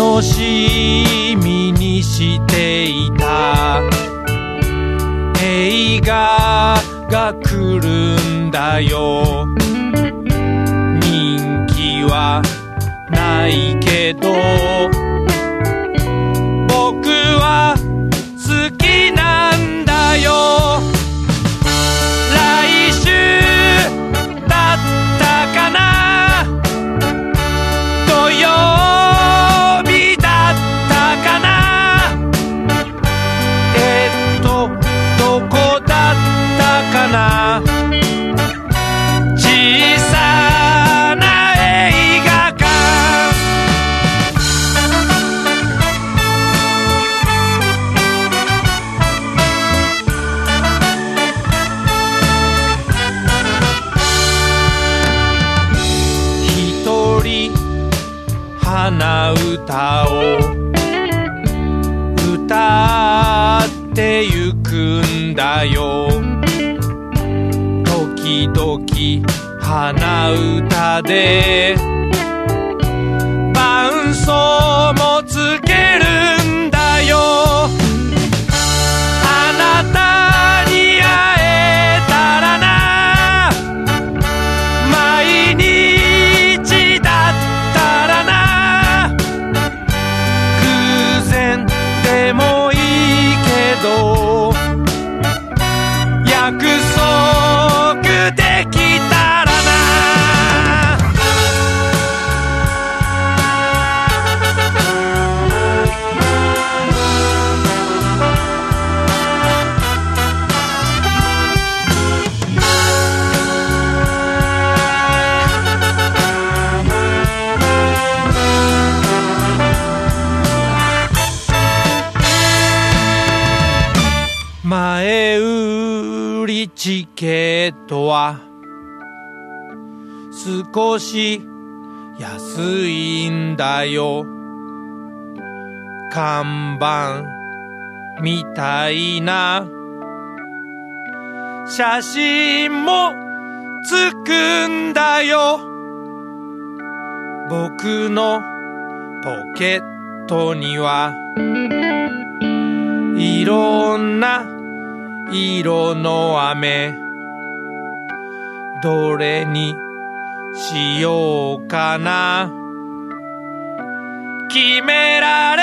楽しみにしていた。映画が来るんだよ。人気はないけど。な小さな映画館。一人鼻歌を歌ってゆくんだよ。時々鼻歌でチケットは少し安いんだよ。看板みたいな。写真もつくんだよ。僕のポケットにはいろんな色の飴どれにしようかな。決められ